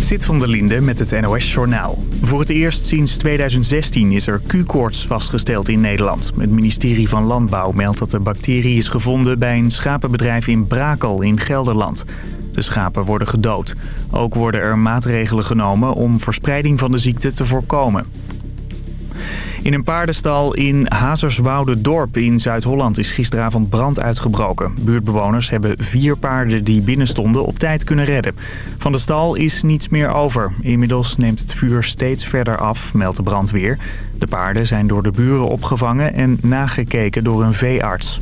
Zit van der Linde met het NOS-journaal. Voor het eerst sinds 2016 is er Q-koorts vastgesteld in Nederland. Het ministerie van Landbouw meldt dat de bacterie is gevonden bij een schapenbedrijf in Brakel in Gelderland. De schapen worden gedood. Ook worden er maatregelen genomen om verspreiding van de ziekte te voorkomen. In een paardenstal in Hazerswoude Dorp in Zuid-Holland is gisteravond brand uitgebroken. Buurtbewoners hebben vier paarden die binnen stonden op tijd kunnen redden. Van de stal is niets meer over. Inmiddels neemt het vuur steeds verder af, meldt de brandweer. De paarden zijn door de buren opgevangen en nagekeken door een veearts.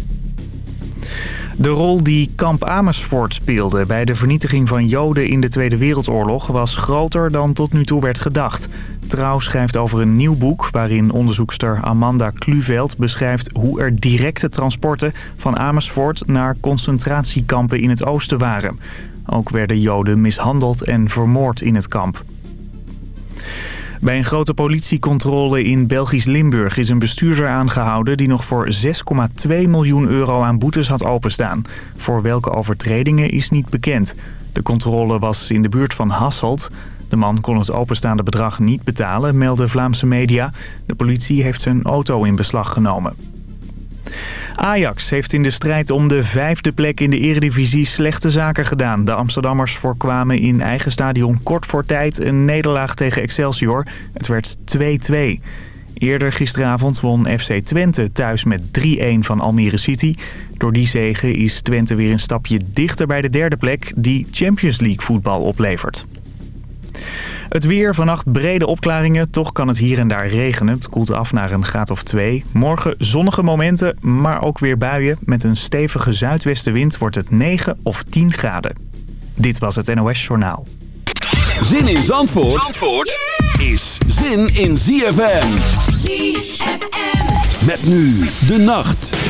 De rol die kamp Amersfoort speelde bij de vernietiging van Joden in de Tweede Wereldoorlog was groter dan tot nu toe werd gedacht. Trouw schrijft over een nieuw boek waarin onderzoekster Amanda Kluveld beschrijft hoe er directe transporten van Amersfoort naar concentratiekampen in het oosten waren. Ook werden Joden mishandeld en vermoord in het kamp. Bij een grote politiecontrole in Belgisch Limburg is een bestuurder aangehouden... die nog voor 6,2 miljoen euro aan boetes had openstaan. Voor welke overtredingen is niet bekend. De controle was in de buurt van Hasselt. De man kon het openstaande bedrag niet betalen, melden Vlaamse media. De politie heeft zijn auto in beslag genomen. Ajax heeft in de strijd om de vijfde plek in de eredivisie slechte zaken gedaan. De Amsterdammers voorkwamen in eigen stadion kort voor tijd een nederlaag tegen Excelsior. Het werd 2-2. Eerder gisteravond won FC Twente thuis met 3-1 van Almere City. Door die zege is Twente weer een stapje dichter bij de derde plek die Champions League voetbal oplevert. Het weer, vannacht brede opklaringen. Toch kan het hier en daar regenen. Het koelt af naar een graad of twee. Morgen zonnige momenten, maar ook weer buien. Met een stevige zuidwestenwind wordt het 9 of 10 graden. Dit was het NOS Journaal. Zin in Zandvoort, Zandvoort is zin in ZFM. ZFM. Met nu de nacht.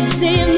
makes him